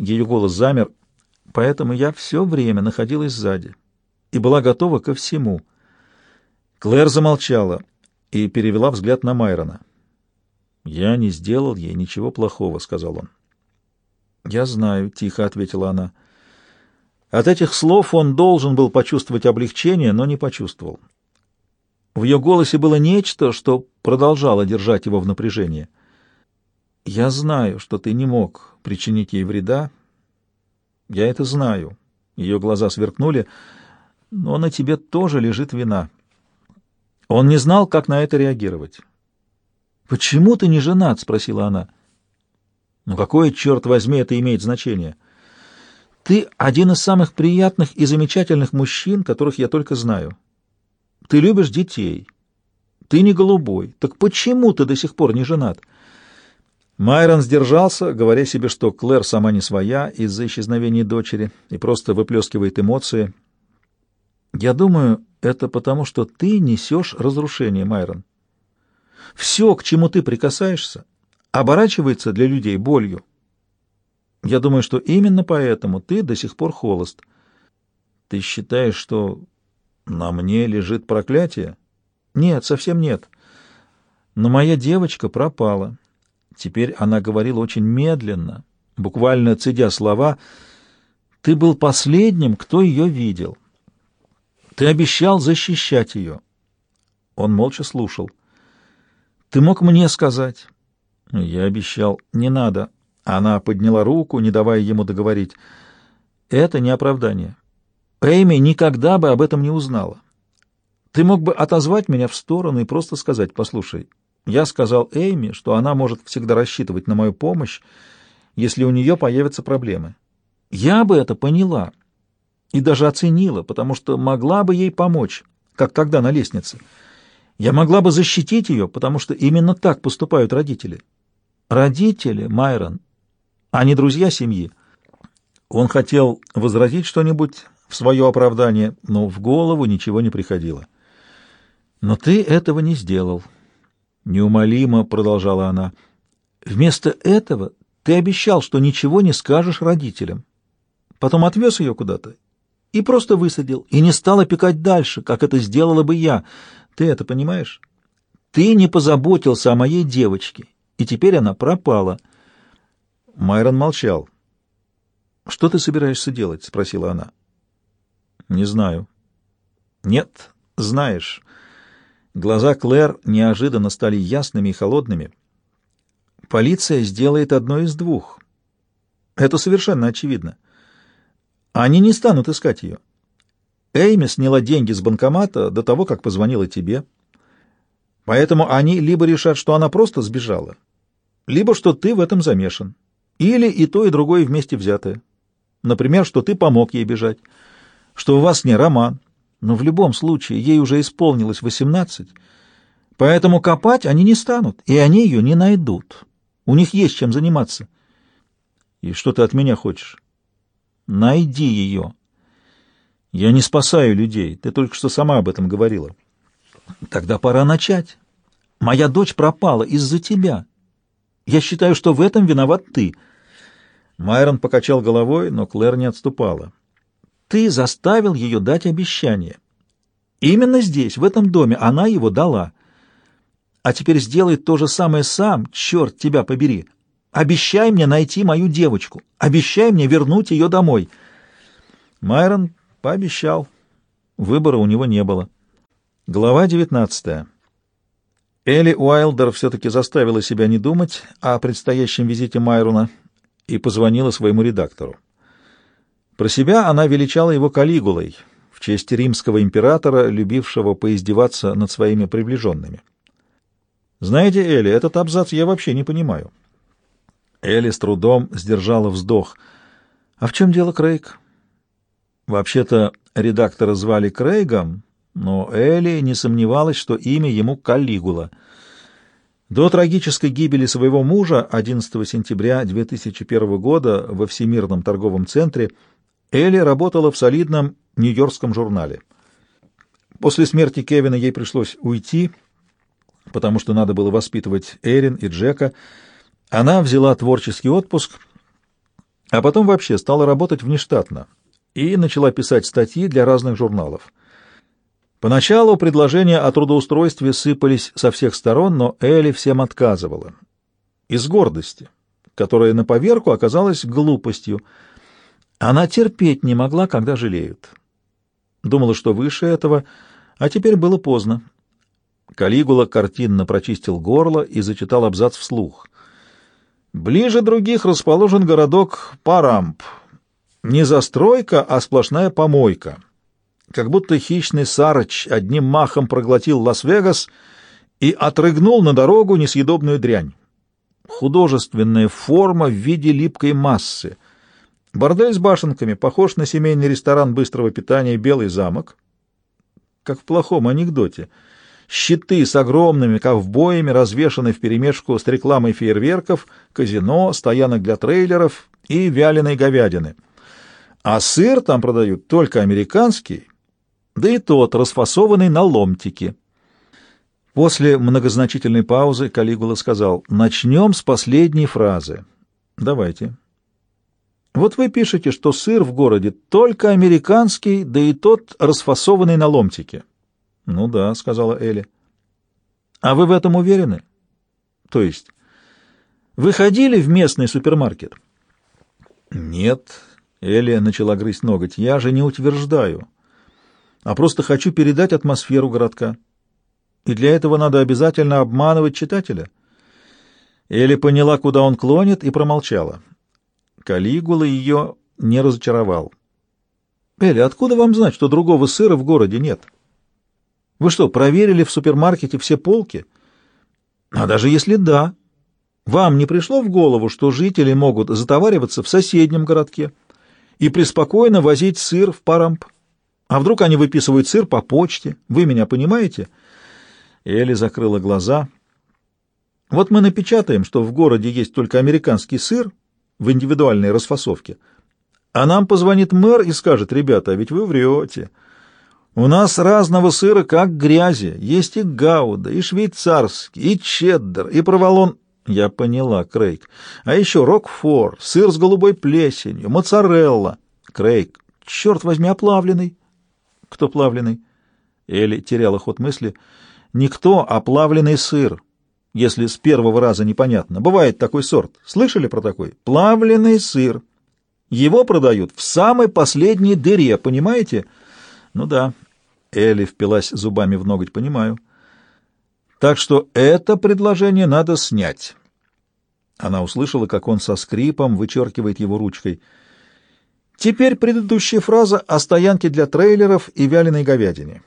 Ее голос замер, поэтому я все время находилась сзади и была готова ко всему. Клэр замолчала и перевела взгляд на Майрона. «Я не сделал ей ничего плохого», — сказал он. «Я знаю», — тихо ответила она. От этих слов он должен был почувствовать облегчение, но не почувствовал. В ее голосе было нечто, что продолжало держать его в напряжении. «Я знаю, что ты не мог причинить ей вреда. Я это знаю». Ее глаза сверкнули. «Но на тебе тоже лежит вина». Он не знал, как на это реагировать. «Почему ты не женат?» — спросила она. «Ну какое, черт возьми, это имеет значение?» «Ты один из самых приятных и замечательных мужчин, которых я только знаю. Ты любишь детей. Ты не голубой. Так почему ты до сих пор не женат?» Майрон сдержался, говоря себе, что Клэр сама не своя из-за исчезновения дочери и просто выплескивает эмоции. «Я думаю, это потому, что ты несешь разрушение, Майрон. Все, к чему ты прикасаешься, оборачивается для людей болью. Я думаю, что именно поэтому ты до сих пор холост. Ты считаешь, что на мне лежит проклятие? Нет, совсем нет. Но моя девочка пропала. Теперь она говорила очень медленно, буквально цедя слова. Ты был последним, кто ее видел. Ты обещал защищать ее. Он молча слушал. Ты мог мне сказать. Я обещал. Не надо. Она подняла руку, не давая ему договорить. Это не оправдание. Эйми никогда бы об этом не узнала. Ты мог бы отозвать меня в сторону и просто сказать, послушай, я сказал Эйми, что она может всегда рассчитывать на мою помощь, если у нее появятся проблемы. Я бы это поняла и даже оценила, потому что могла бы ей помочь, как тогда на лестнице. Я могла бы защитить ее, потому что именно так поступают родители. Родители, Майрон, а не друзья семьи. Он хотел возразить что-нибудь в свое оправдание, но в голову ничего не приходило. «Но ты этого не сделал», — неумолимо продолжала она. «Вместо этого ты обещал, что ничего не скажешь родителям. Потом отвез ее куда-то и просто высадил, и не стал опекать дальше, как это сделала бы я. Ты это понимаешь? Ты не позаботился о моей девочке, и теперь она пропала». Майрон молчал. «Что ты собираешься делать?» — спросила она. «Не знаю». «Нет, знаешь». Глаза Клэр неожиданно стали ясными и холодными. «Полиция сделает одно из двух. Это совершенно очевидно. Они не станут искать ее. Эйми сняла деньги с банкомата до того, как позвонила тебе. Поэтому они либо решат, что она просто сбежала, либо что ты в этом замешан. Или и то, и другое вместе взятое. Например, что ты помог ей бежать, что у вас не роман. Но в любом случае ей уже исполнилось восемнадцать, поэтому копать они не станут, и они ее не найдут. У них есть чем заниматься. И что ты от меня хочешь? Найди ее. Я не спасаю людей, ты только что сама об этом говорила. Тогда пора начать. Моя дочь пропала из-за тебя. Я считаю, что в этом виноват ты. Майрон покачал головой, но Клэр не отступала. Ты заставил ее дать обещание. Именно здесь, в этом доме, она его дала. А теперь сделай то же самое сам, черт тебя побери. Обещай мне найти мою девочку. Обещай мне вернуть ее домой. Майрон пообещал. Выбора у него не было. Глава 19. Элли Уайлдер все-таки заставила себя не думать о предстоящем визите Майрона и позвонила своему редактору. Про себя она величала его Калигулой в честь римского императора, любившего поиздеваться над своими приближенными. «Знаете, Элли, этот абзац я вообще не понимаю. Элли с трудом сдержала вздох. «А в чем дело, Крейг?» Вообще-то редактора звали Крейгом, но Элли не сомневалась, что имя ему Каллигула. До трагической гибели своего мужа 11 сентября 2001 года во Всемирном торговом центре Элли работала в солидном нью-йоркском журнале. После смерти Кевина ей пришлось уйти, потому что надо было воспитывать Эрин и Джека — она взяла творческий отпуск, а потом вообще стала работать внештатно и начала писать статьи для разных журналов. Поначалу предложения о трудоустройстве сыпались со всех сторон, но Элли всем отказывала. Из гордости, которая на поверку оказалась глупостью. Она терпеть не могла, когда жалеют. Думала, что выше этого, а теперь было поздно. Калигула картинно прочистил горло и зачитал абзац вслух. «Ближе других расположен городок Парамп. Не застройка, а сплошная помойка. Как будто хищный сарыч одним махом проглотил Лас-Вегас и отрыгнул на дорогу несъедобную дрянь. Художественная форма в виде липкой массы. Бордель с башенками похож на семейный ресторан быстрого питания «Белый замок». Как в плохом анекдоте — щиты с огромными ковбоями развешаны вперемешку с рекламой фейерверков, казино, стоянок для трейлеров и вяленой говядины. А сыр там продают только американский, да и тот расфасованный на ломтики. После многозначительной паузы Калигула сказал, «Начнем с последней фразы. Давайте». Вот вы пишете, что сыр в городе только американский, да и тот расфасованный на ломтики. «Ну да», — сказала Элли. «А вы в этом уверены?» «То есть, вы ходили в местный супермаркет?» «Нет», — Элли начала грызть ноготь, — «я же не утверждаю, а просто хочу передать атмосферу городка. И для этого надо обязательно обманывать читателя». Элли поняла, куда он клонит, и промолчала. Калигула ее не разочаровал. «Элли, откуда вам знать, что другого сыра в городе нет?» Вы что, проверили в супермаркете все полки? А даже если да, вам не пришло в голову, что жители могут затовариваться в соседнем городке и преспокойно возить сыр в Парамп? А вдруг они выписывают сыр по почте? Вы меня понимаете? Элли закрыла глаза. Вот мы напечатаем, что в городе есть только американский сыр в индивидуальной расфасовке, а нам позвонит мэр и скажет, ребята, а ведь вы врете. У нас разного сыра как грязи. Есть и гауда, и швейцарский, и чеддер, и проволон. Я поняла, Крейг. А еще рокфор, сыр с голубой плесенью, моцарелла. Крейг, черт возьми, оплавленный. Кто плавленый? Элли теряла ход мысли. Никто, а плавленый сыр. Если с первого раза непонятно. Бывает такой сорт. Слышали про такой? Плавленый сыр. Его продают в самой последней дыре, понимаете? — ну да, Элли впилась зубами в ноготь, понимаю. Так что это предложение надо снять. Она услышала, как он со скрипом вычеркивает его ручкой. Теперь предыдущая фраза о стоянке для трейлеров и вяленой говядине.